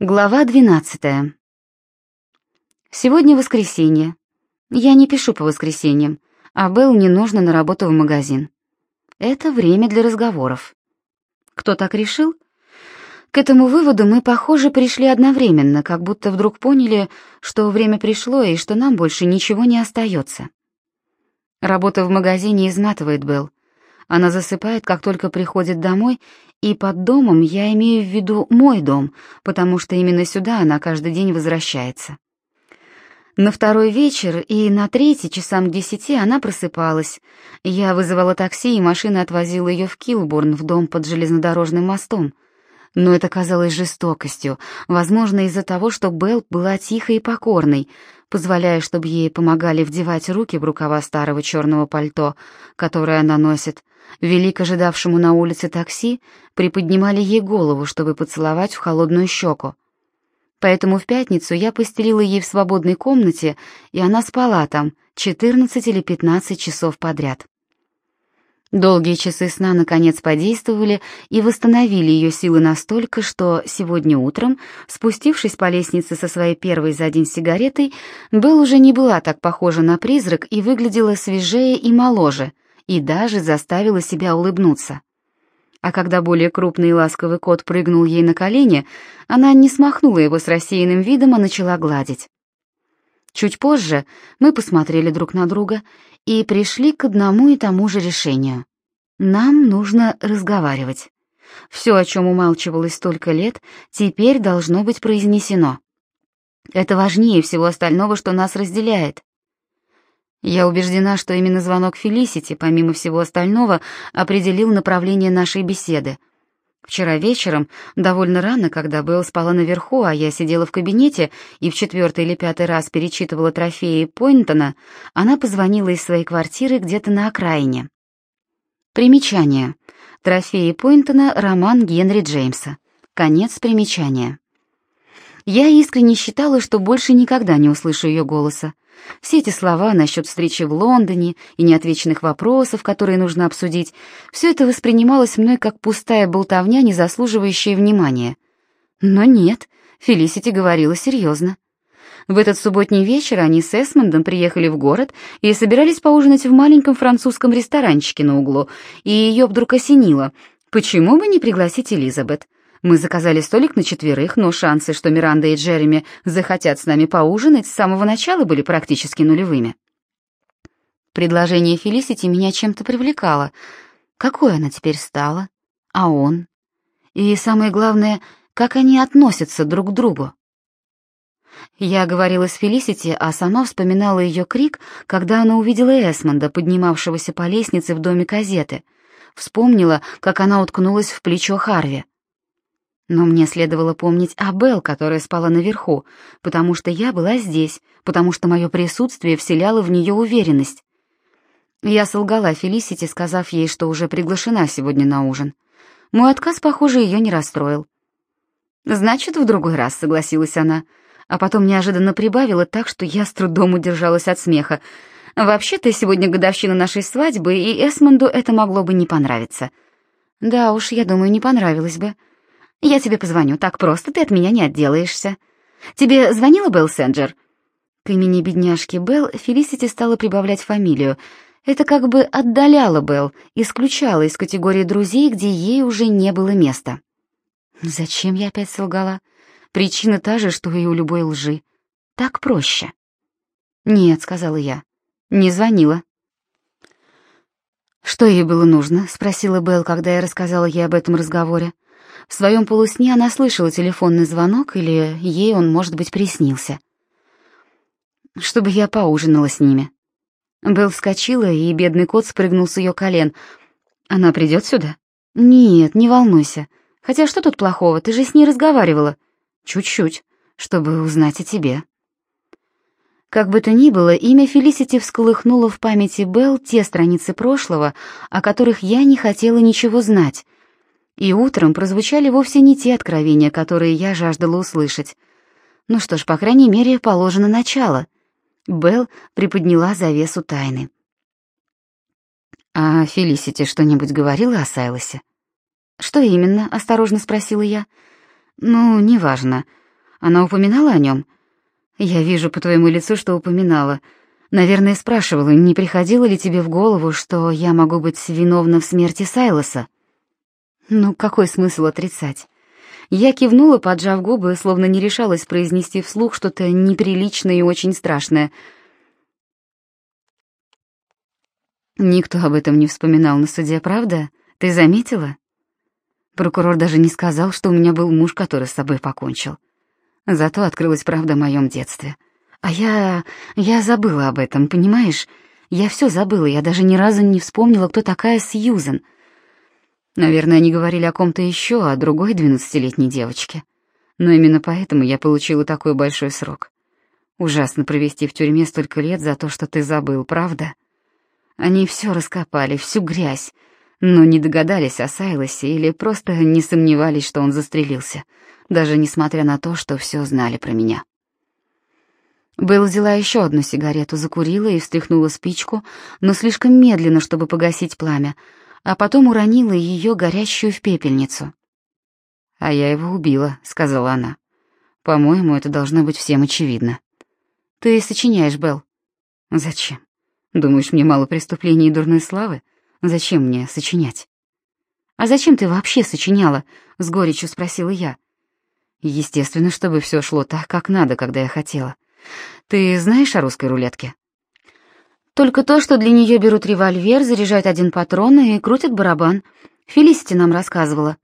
Глава 12. Сегодня воскресенье. Я не пишу по воскресеньям, а Белл не нужно на работу в магазин. Это время для разговоров. Кто так решил? К этому выводу мы, похоже, пришли одновременно, как будто вдруг поняли, что время пришло и что нам больше ничего не остается. Работа в магазине изматывает Белл. Она засыпает, как только приходит домой, и под домом я имею в виду мой дом, потому что именно сюда она каждый день возвращается. На второй вечер и на третий часам к десяти она просыпалась. Я вызывала такси, и машина отвозила ее в Килбурн, в дом под железнодорожным мостом. Но это казалось жестокостью, возможно, из-за того, что Белл была тихой и покорной, позволяя, чтобы ей помогали вдевать руки в рукава старого черного пальто, которое она носит, Велик ожидавшему на улице такси приподнимали ей голову, чтобы поцеловать в холодную щеку. Поэтому в пятницу я постелила ей в свободной комнате, и она спала там 14 или 15 часов подряд. Долгие часы сна наконец подействовали и восстановили ее силы настолько, что сегодня утром, спустившись по лестнице со своей первой за день сигаретой, Белл уже не была так похожа на призрак и выглядела свежее и моложе — и даже заставила себя улыбнуться. А когда более крупный и ласковый кот прыгнул ей на колени, она не смахнула его с рассеянным видом, а начала гладить. Чуть позже мы посмотрели друг на друга и пришли к одному и тому же решению. Нам нужно разговаривать. Все, о чем умалчивалось столько лет, теперь должно быть произнесено. Это важнее всего остального, что нас разделяет. Я убеждена, что именно звонок Фелисити, помимо всего остального, определил направление нашей беседы. Вчера вечером, довольно рано, когда Белл спала наверху, а я сидела в кабинете и в четвертый или пятый раз перечитывала трофеи Пойнтона, она позвонила из своей квартиры где-то на окраине. Примечание. Трофеи Пойнтона — роман Генри Джеймса. Конец примечания. Я искренне считала, что больше никогда не услышу ее голоса. Все эти слова насчет встречи в Лондоне и неотвеченных вопросов, которые нужно обсудить, все это воспринималось мной как пустая болтовня, не заслуживающая внимания. Но нет, Фелисити говорила серьезно. В этот субботний вечер они с Эсмондом приехали в город и собирались поужинать в маленьком французском ресторанчике на углу, и ее вдруг осенило. Почему бы не пригласить Элизабет? Мы заказали столик на четверых, но шансы, что Миранда и Джереми захотят с нами поужинать, с самого начала были практически нулевыми. Предложение Фелисити меня чем-то привлекало. Какой она теперь стала? А он? И самое главное, как они относятся друг к другу? Я говорила с Фелисити, а сама вспоминала ее крик, когда она увидела Эсмонда, поднимавшегося по лестнице в доме газеты. Вспомнила, как она уткнулась в плечо Харви. Но мне следовало помнить о Белл, которая спала наверху, потому что я была здесь, потому что мое присутствие вселяло в нее уверенность. Я солгала Фелисити, сказав ей, что уже приглашена сегодня на ужин. Мой отказ, похоже, ее не расстроил. «Значит, в другой раз», — согласилась она, а потом неожиданно прибавила так, что я с трудом удержалась от смеха. «Вообще-то сегодня годовщина нашей свадьбы, и Эсмонду это могло бы не понравиться». «Да уж, я думаю, не понравилось бы». Я тебе позвоню, так просто ты от меня не отделаешься. Тебе звонила Белл Сенджер?» К имени бедняжки Белл Фелисити стала прибавлять фамилию. Это как бы отдаляло Белл, исключало из категории друзей, где ей уже не было места. Зачем я опять солгала? Причина та же, что и у любой лжи. Так проще. «Нет», — сказала я, — «не звонила». «Что ей было нужно?» — спросила Белл, когда я рассказала ей об этом разговоре. В своем полусне она слышала телефонный звонок, или ей он, может быть, приснился. Чтобы я поужинала с ними. Белл вскочила, и бедный кот спрыгнул с ее колен. «Она придет сюда?» «Нет, не волнуйся. Хотя что тут плохого, ты же с ней разговаривала». «Чуть-чуть, чтобы узнать о тебе». Как бы то ни было, имя Фелисити всколыхнуло в памяти Белл те страницы прошлого, о которых я не хотела ничего знать, и утром прозвучали вовсе не те откровения, которые я жаждала услышать. Ну что ж, по крайней мере, положено начало. Белл приподняла завесу тайны. «А Фелисити что-нибудь говорила о Сайлосе?» «Что именно?» — осторожно спросила я. «Ну, неважно. Она упоминала о нем? Я вижу по твоему лицу, что упоминала. Наверное, спрашивала, не приходило ли тебе в голову, что я могу быть виновна в смерти Сайлоса? Ну, какой смысл отрицать? Я кивнула, поджав губы, словно не решалась произнести вслух что-то неприличное и очень страшное. Никто об этом не вспоминал на суде, правда? Ты заметила? Прокурор даже не сказал, что у меня был муж, который с собой покончил. Зато открылась правда о моем детстве. А я... я забыла об этом, понимаешь? Я все забыла, я даже ни разу не вспомнила, кто такая Сьюзен. Наверное, они говорили о ком-то еще, о другой двенадцатилетней девочке. Но именно поэтому я получила такой большой срок. Ужасно провести в тюрьме столько лет за то, что ты забыл, правда? Они все раскопали, всю грязь, но не догадались о Сайлосе или просто не сомневались, что он застрелился — даже несмотря на то, что все знали про меня. Белл взяла еще одну сигарету, закурила и встряхнула спичку, но слишком медленно, чтобы погасить пламя, а потом уронила ее горящую в пепельницу. «А я его убила», — сказала она. «По-моему, это должно быть всем очевидно». «Ты сочиняешь, Белл». «Зачем? Думаешь, мне мало преступлений и дурной славы? Зачем мне сочинять?» «А зачем ты вообще сочиняла?» — с горечью спросила я. Естественно, чтобы все шло так, как надо, когда я хотела. Ты знаешь о русской рулетке? Только то, что для нее берут револьвер, заряжают один патрон и крутят барабан. Фелисити нам рассказывала.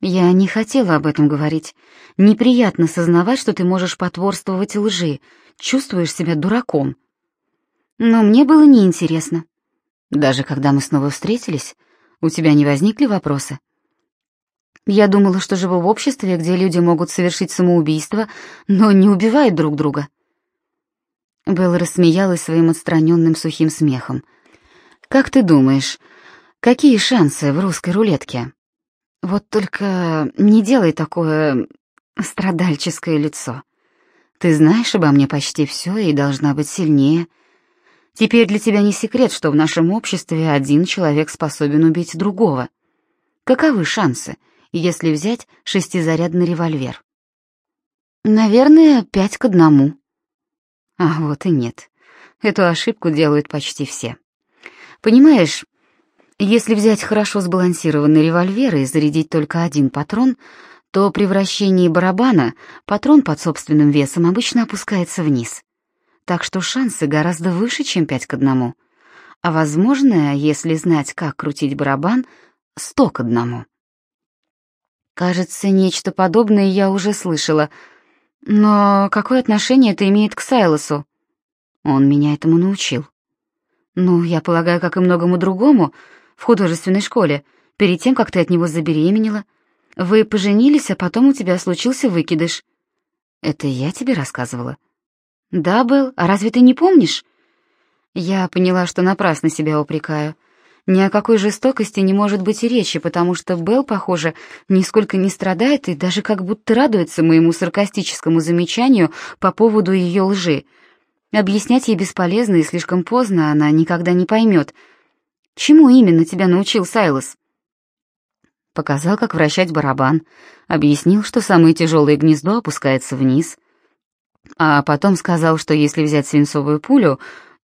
Я не хотела об этом говорить. Неприятно сознавать, что ты можешь потворствовать лжи, чувствуешь себя дураком. Но мне было неинтересно. Даже когда мы снова встретились, у тебя не возникли вопросы? Я думала, что живу в обществе, где люди могут совершить самоубийство, но не убивают друг друга. Белла рассмеялась своим отстраненным сухим смехом. «Как ты думаешь, какие шансы в русской рулетке? Вот только не делай такое страдальческое лицо. Ты знаешь обо мне почти все и должна быть сильнее. Теперь для тебя не секрет, что в нашем обществе один человек способен убить другого. Каковы шансы?» если взять шестизарядный револьвер? Наверное, пять к одному. А вот и нет. Эту ошибку делают почти все. Понимаешь, если взять хорошо сбалансированный револьвер и зарядить только один патрон, то при вращении барабана патрон под собственным весом обычно опускается вниз. Так что шансы гораздо выше, чем пять к одному. А возможно, если знать, как крутить барабан, сто к одному. Кажется, нечто подобное я уже слышала. Но какое отношение это имеет к Сайлосу? Он меня этому научил. Ну, я полагаю, как и многому другому в художественной школе, перед тем, как ты от него забеременела. Вы поженились, а потом у тебя случился выкидыш. Это я тебе рассказывала? Да, Белл, а разве ты не помнишь? Я поняла, что напрасно себя упрекаю. Ни о какой жестокости не может быть и речи, потому что Белл, похоже, нисколько не страдает и даже как будто радуется моему саркастическому замечанию по поводу ее лжи. Объяснять ей бесполезно и слишком поздно, она никогда не поймет. Чему именно тебя научил Сайлос? Показал, как вращать барабан, объяснил, что самое тяжелое гнездо опускается вниз, а потом сказал, что если взять свинцовую пулю,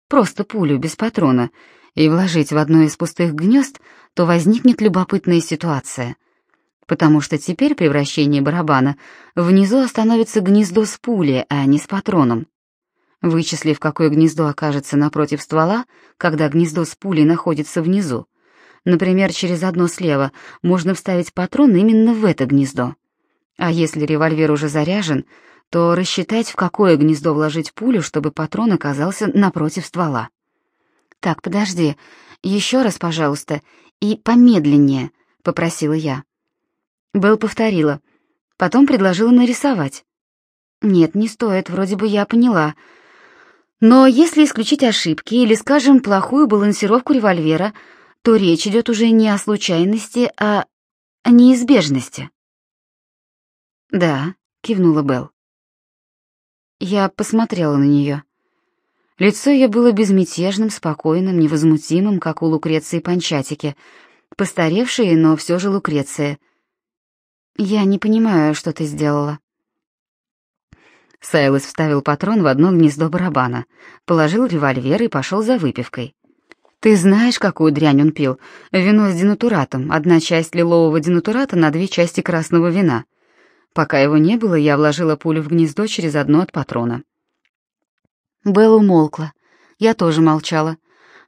просто пулю без патрона — и вложить в одно из пустых гнезд, то возникнет любопытная ситуация. Потому что теперь при вращении барабана внизу остановится гнездо с пулей, а не с патроном. Вычислив, какое гнездо окажется напротив ствола, когда гнездо с пулей находится внизу, например, через одно слева, можно вставить патрон именно в это гнездо. А если револьвер уже заряжен, то рассчитать, в какое гнездо вложить пулю, чтобы патрон оказался напротив ствола. «Так, подожди. Еще раз, пожалуйста. И помедленнее», — попросила я. Белл повторила. Потом предложила нарисовать. «Нет, не стоит, вроде бы я поняла. Но если исключить ошибки или, скажем, плохую балансировку револьвера, то речь идет уже не о случайности, а о неизбежности». «Да», — кивнула Белл. Я посмотрела на нее. Лицо ее было безмятежным, спокойным, невозмутимым, как у Лукреции Панчатики, постаревшей, но все же Лукреция. «Я не понимаю, что ты сделала». Сайлос вставил патрон в одно гнездо барабана, положил револьвер и пошел за выпивкой. Ты знаешь, какую дрянь он пил? Вино с денатуратом, одна часть лилового денатурата на две части красного вина. Пока его не было, я вложила пулю в гнездо через одно от патрона. Белла умолкла. Я тоже молчала.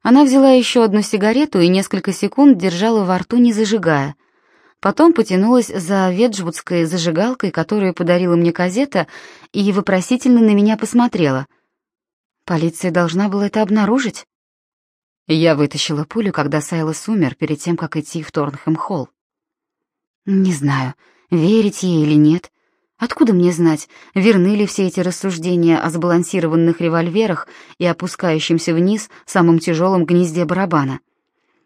Она взяла еще одну сигарету и несколько секунд держала во рту, не зажигая. Потом потянулась за веджвудской зажигалкой, которую подарила мне казета, и вопросительно на меня посмотрела. Полиция должна была это обнаружить. Я вытащила пулю, когда Сайлос умер, перед тем, как идти в Торнхэм-холл. Не знаю, верить ей или нет. Откуда мне знать, верны ли все эти рассуждения о сбалансированных револьверах и опускающемся вниз самом тяжелом гнезде барабана?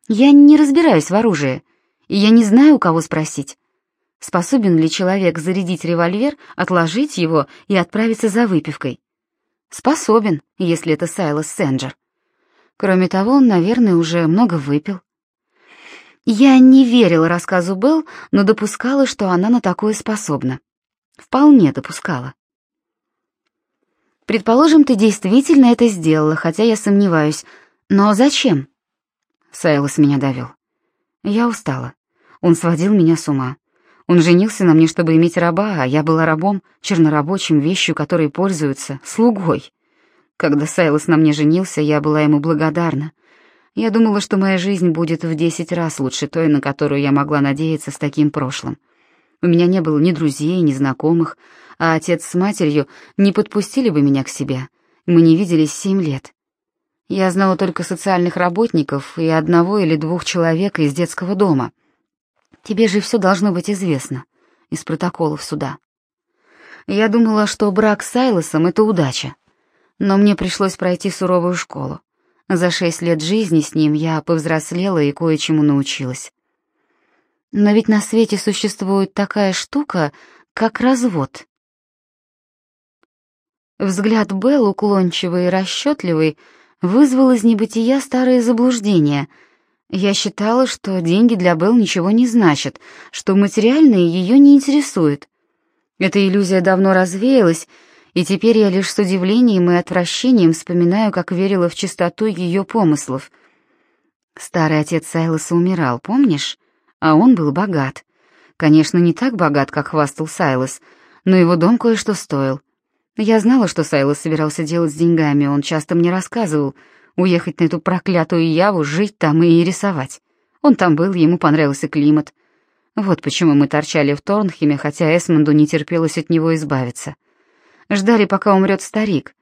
Я не разбираюсь в оружии, и я не знаю, у кого спросить. Способен ли человек зарядить револьвер, отложить его и отправиться за выпивкой? Способен, если это Сайлос Сенджер. Кроме того, он, наверное, уже много выпил. Я не верила рассказу Белл, но допускала, что она на такое способна. Вполне допускала. Предположим, ты действительно это сделала, хотя я сомневаюсь. Но зачем? Сайлос меня довел. Я устала. Он сводил меня с ума. Он женился на мне, чтобы иметь раба, а я была рабом, чернорабочим, вещью, которой пользуются, слугой. Когда Сайлос на мне женился, я была ему благодарна. Я думала, что моя жизнь будет в десять раз лучше той, на которую я могла надеяться с таким прошлым. У меня не было ни друзей, ни знакомых, а отец с матерью не подпустили бы меня к себе. Мы не виделись семь лет. Я знала только социальных работников и одного или двух человек из детского дома. Тебе же все должно быть известно из протоколов суда. Я думала, что брак с Сайлосом — это удача. Но мне пришлось пройти суровую школу. За шесть лет жизни с ним я повзрослела и кое-чему научилась. Но ведь на свете существует такая штука, как развод. Взгляд Белл, уклончивый и расчетливый, вызвал из небытия старые заблуждения. Я считала, что деньги для Белл ничего не значат, что материальные ее не интересуют. Эта иллюзия давно развеялась, и теперь я лишь с удивлением и отвращением вспоминаю, как верила в чистоту ее помыслов. Старый отец Сайлоса умирал, помнишь? А он был богат. Конечно, не так богат, как хвастал Сайлос, но его дом кое-что стоил. Я знала, что Сайлос собирался делать с деньгами, он часто мне рассказывал, уехать на эту проклятую Яву, жить там и рисовать. Он там был, ему понравился климат. Вот почему мы торчали в Торнхеме, хотя Эсмонду не терпелось от него избавиться. Ждали, пока умрет старик,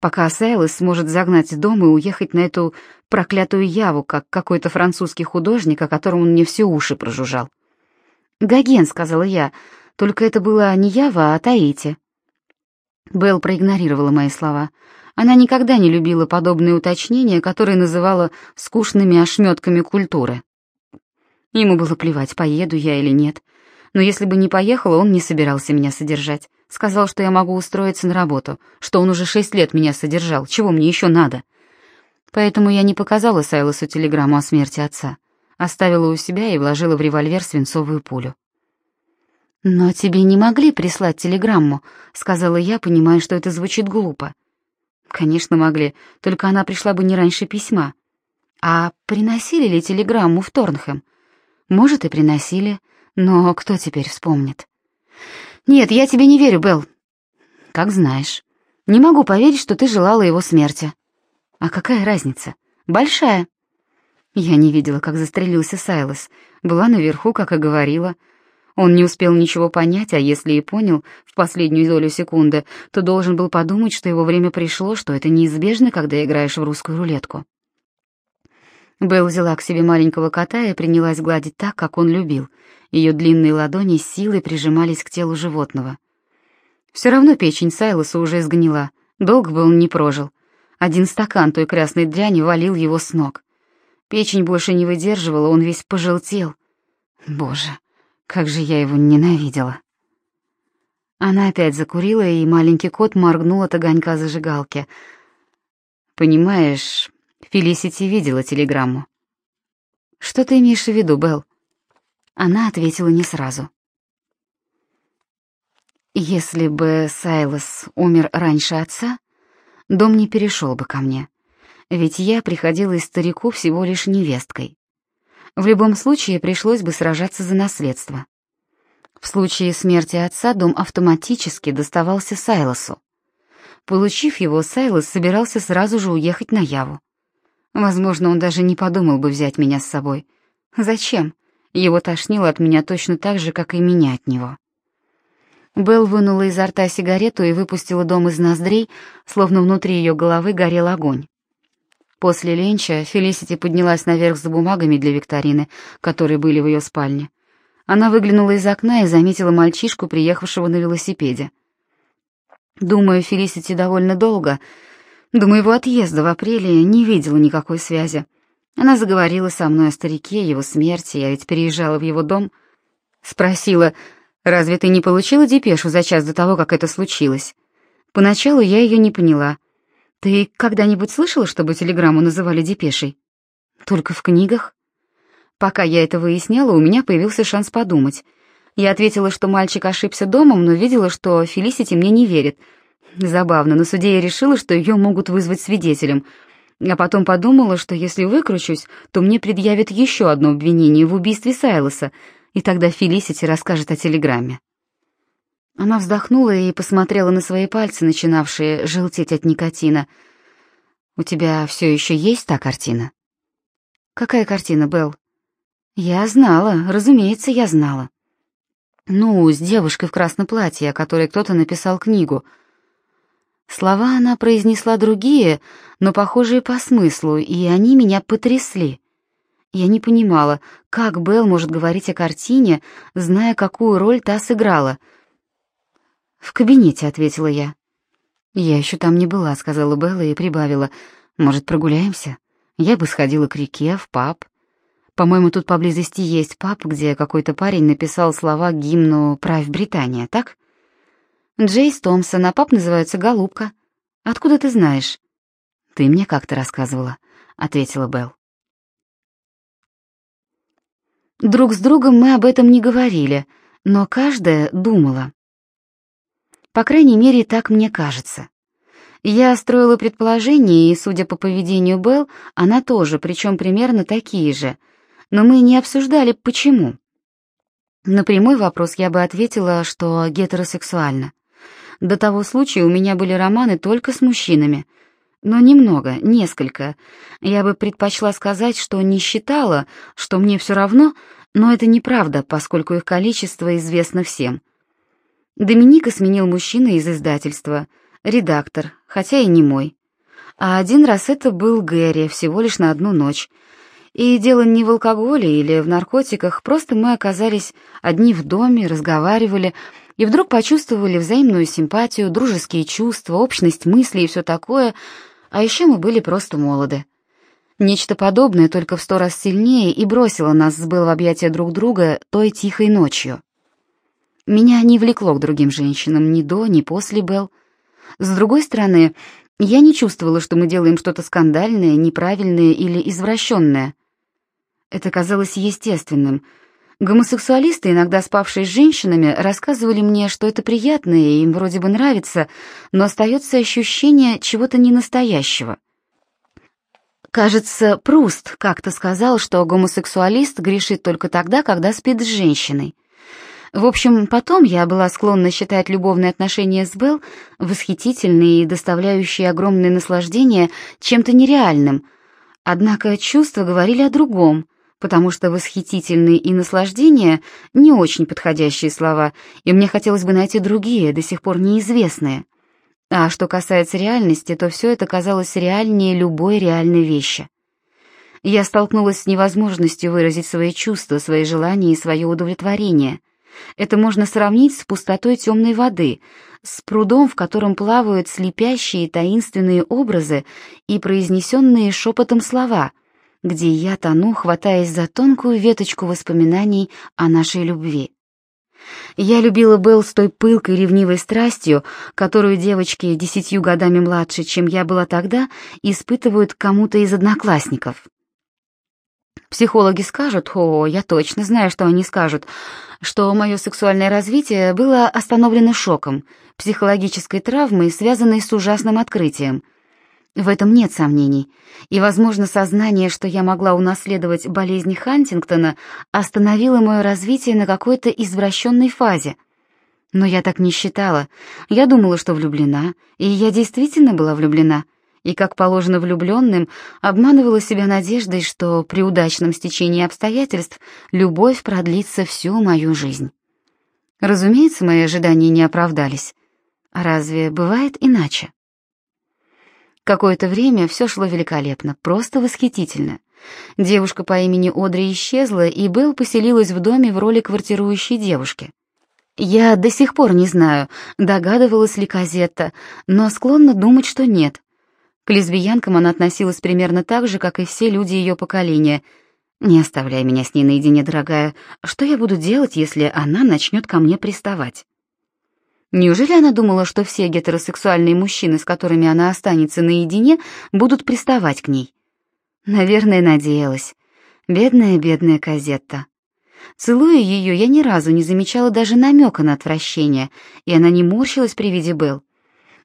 пока Сайлос сможет загнать дом и уехать на эту проклятую Яву, как какой-то французский художник, о котором он мне все уши прожужжал. «Гоген», — сказала я, — «только это была не Ява, а Таити». Белл проигнорировала мои слова. Она никогда не любила подобные уточнения, которые называла скучными ошметками культуры. Ему было плевать, поеду я или нет. Но если бы не поехала, он не собирался меня содержать. Сказал, что я могу устроиться на работу, что он уже шесть лет меня содержал, чего мне еще надо. Поэтому я не показала Сайлосу телеграмму о смерти отца. Оставила у себя и вложила в револьвер свинцовую пулю. «Но тебе не могли прислать телеграмму», — сказала я, понимая, что это звучит глупо. «Конечно, могли, только она пришла бы не раньше письма. А приносили ли телеграмму в Торнхэм? Может, и приносили, но кто теперь вспомнит?» «Нет, я тебе не верю, Белл». «Как знаешь. Не могу поверить, что ты желала его смерти». «А какая разница? Большая». Я не видела, как застрелился Сайлос. Была наверху, как и говорила. Он не успел ничего понять, а если и понял в последнюю долю секунды, то должен был подумать, что его время пришло, что это неизбежно, когда играешь в русскую рулетку. Белл взяла к себе маленького кота и принялась гладить так, как он любил. Ее длинные ладони с силой прижимались к телу животного. Все равно печень Сайлоса уже сгнила, долго бы он не прожил. Один стакан той красной дряни валил его с ног. Печень больше не выдерживала, он весь пожелтел. Боже, как же я его ненавидела. Она опять закурила, и маленький кот моргнул от огонька зажигалки. «Понимаешь, Фелисити видела телеграмму. Что ты имеешь в виду, Белл? Она ответила не сразу. Если бы Сайлос умер раньше отца, дом не перешел бы ко мне, ведь я приходила из старику всего лишь невесткой. В любом случае пришлось бы сражаться за наследство. В случае смерти отца дом автоматически доставался Сайлосу. Получив его, Сайлос собирался сразу же уехать на Яву. Возможно, он даже не подумал бы взять меня с собой. Зачем? Его тошнило от меня точно так же, как и меня от него. Белл вынула изо рта сигарету и выпустила дом из ноздрей, словно внутри ее головы горел огонь. После ленча Фелисити поднялась наверх за бумагами для викторины, которые были в ее спальне. Она выглянула из окна и заметила мальчишку, приехавшего на велосипеде. Думаю, Фелисити довольно долго, до моего отъезда в апреле, не видела никакой связи. Она заговорила со мной о старике, его смерти, я ведь переезжала в его дом. Спросила, разве ты не получила депешу за час до того, как это случилось? Поначалу я ее не поняла. Ты когда-нибудь слышала, чтобы телеграмму называли депешей? Только в книгах. Пока я это выясняла, у меня появился шанс подумать. Я ответила, что мальчик ошибся домом, но видела, что Фелисити мне не верит. Забавно, на суде я решила, что ее могут вызвать свидетелем. А потом подумала, что если выкручусь, то мне предъявят еще одно обвинение в убийстве Сайлоса, и тогда Фелисити расскажет о телеграмме. Она вздохнула и посмотрела на свои пальцы, начинавшие желтеть от никотина. «У тебя все еще есть та картина?» «Какая картина, Белл?» «Я знала, разумеется, я знала». «Ну, с девушкой в красном платье, о которой кто-то написал книгу». Слова она произнесла другие, но похожие по смыслу, и они меня потрясли. Я не понимала, как Белл может говорить о картине, зная, какую роль та сыграла — «В кабинете», — ответила я. «Я еще там не была», — сказала Белла и прибавила. «Может, прогуляемся? Я бы сходила к реке, в паб. По-моему, тут поблизости есть паб, где какой-то парень написал слова к гимну «Правь Британия», так?» «Джейс Томпсон, а паб называется «Голубка». Откуда ты знаешь?» «Ты мне как-то рассказывала», — ответила Белл. Друг с другом мы об этом не говорили, но каждая думала. По крайней мере, так мне кажется. Я строила предположения, и, судя по поведению Белл, она тоже, причем примерно такие же. Но мы не обсуждали, почему. На прямой вопрос я бы ответила, что гетеросексуально. До того случая у меня были романы только с мужчинами. Но немного, несколько. Я бы предпочла сказать, что не считала, что мне все равно, но это неправда, поскольку их количество известно всем. Доминика сменил мужчина из издательства, редактор, хотя и не мой. А один раз это был Гэри, всего лишь на одну ночь. И дело не в алкоголе или в наркотиках, просто мы оказались одни в доме, разговаривали, и вдруг почувствовали взаимную симпатию, дружеские чувства, общность мыслей и все такое, а еще мы были просто молоды. Нечто подобное, только в сто раз сильнее, и бросило нас с Белл в объятия друг друга той тихой ночью. Меня не влекло к другим женщинам ни до, ни после Белл. С другой стороны, я не чувствовала, что мы делаем что-то скандальное, неправильное или извращенное. Это казалось естественным. Гомосексуалисты, иногда спавшие с женщинами, рассказывали мне, что это приятно и им вроде бы нравится, но остается ощущение чего-то ненастоящего. Кажется, Пруст как-то сказал, что гомосексуалист грешит только тогда, когда спит с женщиной. В общем, потом я была склонна считать любовные отношения с Белл восхитительные и доставляющие огромное наслаждение чем-то нереальным. Однако чувства говорили о другом, потому что восхитительные и наслаждение — не очень подходящие слова, и мне хотелось бы найти другие, до сих пор неизвестные. А что касается реальности, то все это казалось реальнее любой реальной вещи. Я столкнулась с невозможностью выразить свои чувства, свои желания и свое удовлетворение. Это можно сравнить с пустотой темной воды, с прудом, в котором плавают слепящие таинственные образы и произнесенные шепотом слова, где я тону, хватаясь за тонкую веточку воспоминаний о нашей любви. Я любила Белл с той пылкой ревнивой страстью, которую девочки десятью годами младше, чем я была тогда, испытывают кому-то из одноклассников. Психологи скажут, о, я точно знаю, что они скажут, что мое сексуальное развитие было остановлено шоком, психологической травмой, связанной с ужасным открытием. В этом нет сомнений, и, возможно, сознание, что я могла унаследовать болезнь Хантингтона, остановило мое развитие на какой-то извращенной фазе. Но я так не считала. Я думала, что влюблена, и я действительно была влюблена — и, как положено влюбленным, обманывала себя надеждой, что при удачном стечении обстоятельств любовь продлится всю мою жизнь. Разумеется, мои ожидания не оправдались. Разве бывает иначе? Какое-то время все шло великолепно, просто восхитительно. Девушка по имени Одри исчезла, и Белл поселилась в доме в роли квартирующей девушки. Я до сих пор не знаю, догадывалась ли Казетта, но склонна думать, что нет. К лесбиянкам она относилась примерно так же, как и все люди ее поколения. «Не оставляй меня с ней наедине, дорогая. Что я буду делать, если она начнет ко мне приставать?» Неужели она думала, что все гетеросексуальные мужчины, с которыми она останется наедине, будут приставать к ней? Наверное, надеялась. Бедная, бедная Казетта. Целуя ее, я ни разу не замечала даже намека на отвращение, и она не морщилась при виде Белл.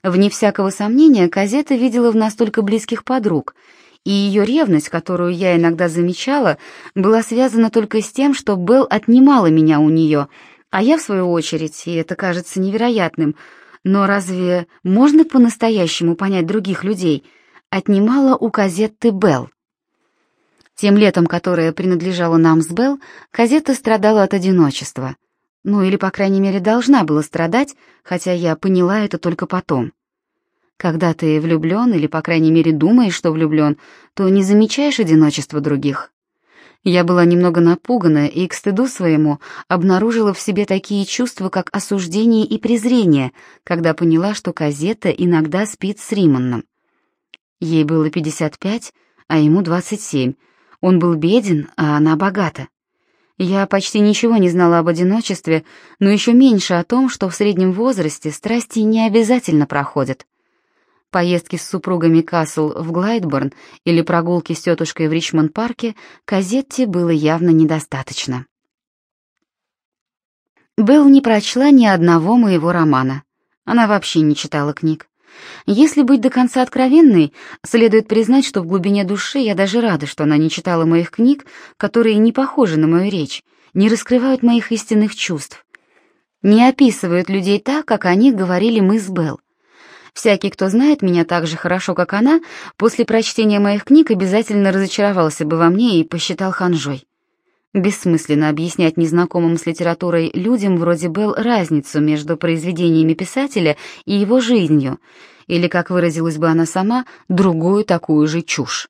Вне всякого сомнения, Казета видела в настолько близких подруг, и ее ревность, которую я иногда замечала, была связана только с тем, что Белл отнимала меня у нее, а я, в свою очередь, и это кажется невероятным, но разве можно по-настоящему понять других людей, отнимала у Казетты Белл? Тем летом, которое принадлежало нам с Белл, Казетта страдала от одиночества. Ну или, по крайней мере, должна была страдать, хотя я поняла это только потом. Когда ты влюблен или, по крайней мере, думаешь, что влюблен, то не замечаешь одиночества других. Я была немного напугана и, к стыду своему, обнаружила в себе такие чувства, как осуждение и презрение, когда поняла, что Казета иногда спит с Риманном. Ей было 55, а ему 27. Он был беден, а она богата. Я почти ничего не знала об одиночестве, но еще меньше о том, что в среднем возрасте страсти не обязательно проходят. Поездки с супругами Касл в Глайдборн или прогулки с тетушкой в Ричмонд-парке Казетте было явно недостаточно. Белл не прочла ни одного моего романа. Она вообще не читала книг. Если быть до конца откровенной, следует признать, что в глубине души я даже рада, что она не читала моих книг, которые не похожи на мою речь, не раскрывают моих истинных чувств, не описывают людей так, как они говорили мы с Белл. Всякий, кто знает меня так же хорошо, как она, после прочтения моих книг обязательно разочаровался бы во мне и посчитал ханжой. Бессмысленно объяснять незнакомым с литературой людям вроде Белл разницу между произведениями писателя и его жизнью, или, как выразилась бы она сама, другую такую же чушь.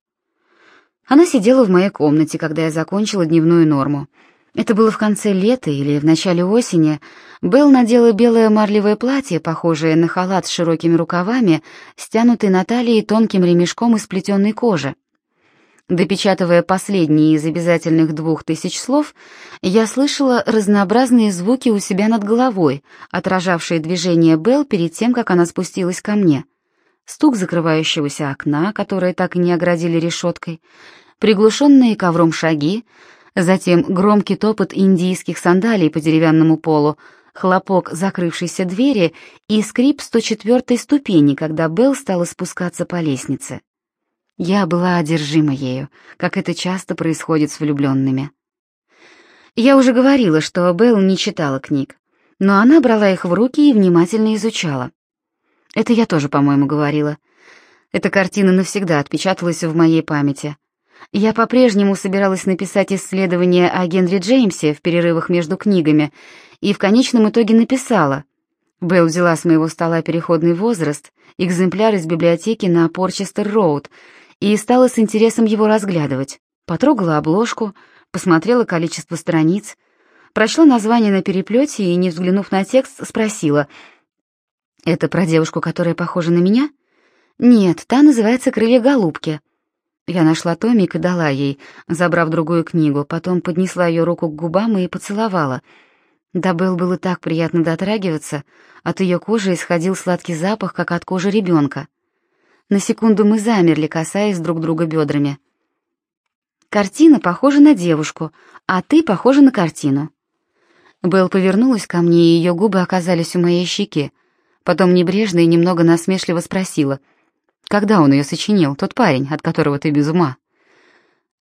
Она сидела в моей комнате, когда я закончила дневную норму. Это было в конце лета или в начале осени. Белл надела белое марлевое платье, похожее на халат с широкими рукавами, стянутый на талии тонким ремешком из плетеной кожи. Допечатывая последние из обязательных двух тысяч слов, я слышала разнообразные звуки у себя над головой, отражавшие движение Белл перед тем, как она спустилась ко мне. Стук закрывающегося окна, которое так и не оградили решеткой, приглушенные ковром шаги, затем громкий топот индийских сандалий по деревянному полу, хлопок закрывшейся двери и скрип 104-й ступени, когда Белл стала спускаться по лестнице. Я была одержима ею, как это часто происходит с влюбленными. Я уже говорила, что Белл не читала книг, но она брала их в руки и внимательно изучала. Это я тоже, по-моему, говорила. Эта картина навсегда отпечаталась в моей памяти. Я по-прежнему собиралась написать исследование о Генри Джеймсе в перерывах между книгами, и в конечном итоге написала. Белл взяла с моего стола переходный возраст, экземпляр из библиотеки на Порчестер-Роуд, и стала с интересом его разглядывать. Потрогала обложку, посмотрела количество страниц, прочла название на переплете и, не взглянув на текст, спросила, «Это про девушку, которая похожа на меня?» «Нет, та называется «Крылья голубки». Я нашла томик и дала ей, забрав другую книгу, потом поднесла ее руку к губам и поцеловала. Да Белл было так приятно дотрагиваться, от ее кожи исходил сладкий запах, как от кожи ребенка. На секунду мы замерли, касаясь друг друга бедрами. Картина похожа на девушку, а ты похожа на картину. Белл повернулась ко мне, и ее губы оказались у моей щеки. Потом небрежно и немного насмешливо спросила, когда он ее сочинил, тот парень, от которого ты без ума.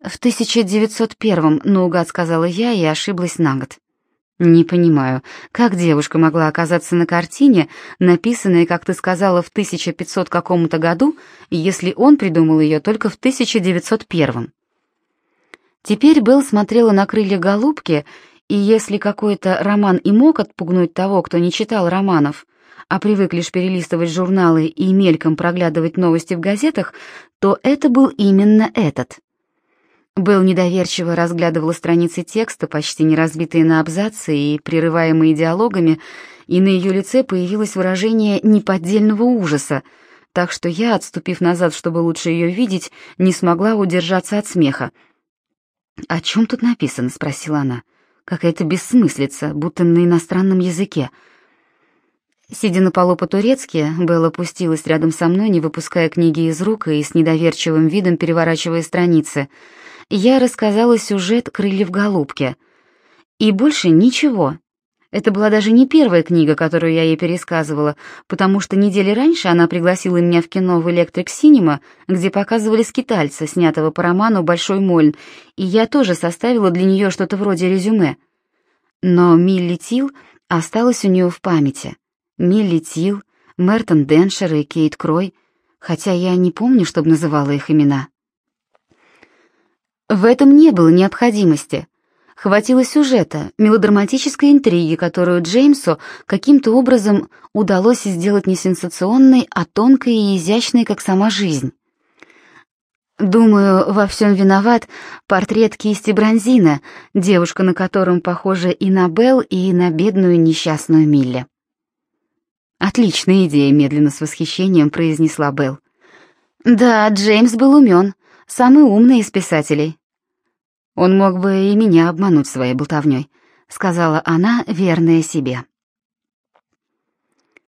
«В 1901-м», — наугад сказала я и ошиблась на год. «Не понимаю, как девушка могла оказаться на картине, написанной, как ты сказала, в 1500 каком-то году, если он придумал ее только в 1901-м?» Теперь Белл смотрела на крылья голубки, и если какой-то роман и мог отпугнуть того, кто не читал романов, а привык лишь перелистывать журналы и мельком проглядывать новости в газетах, то это был именно этот. Белл недоверчиво разглядывала страницы текста, почти не разбитые на абзацы и прерываемые диалогами, и на ее лице появилось выражение неподдельного ужаса, так что я, отступив назад, чтобы лучше ее видеть, не смогла удержаться от смеха. «О чем тут написано?» — спросила она. «Какая-то бессмыслица, будто на иностранном языке». Сидя на полу по-турецки, Белла опустилась рядом со мной, не выпуская книги из рук и с недоверчивым видом переворачивая страницы. Я рассказала сюжет «Крыльев голубки». И больше ничего. Это была даже не первая книга, которую я ей пересказывала, потому что недели раньше она пригласила меня в кино в Электрик Синема, где показывали скитальца, снятого по роману «Большой Мольн», и я тоже составила для нее что-то вроде резюме. Но Милли Тил осталась у нее в памяти. Милли Тил, Мертон Деншер и Кейт Крой, хотя я не помню, чтобы называла их имена. В этом не было необходимости — Хватило сюжета, мелодраматической интриги, которую Джеймсу каким-то образом удалось сделать не сенсационной, а тонкой и изящной, как сама жизнь. Думаю, во всем виноват портрет кисти Бронзина, девушка, на котором похожа и на Белл, и на бедную несчастную Милли. «Отличная идея», — медленно с восхищением произнесла Белл. «Да, Джеймс был умен, самый умный из писателей. Он мог бы и меня обмануть своей болтовней, сказала она, верная себе.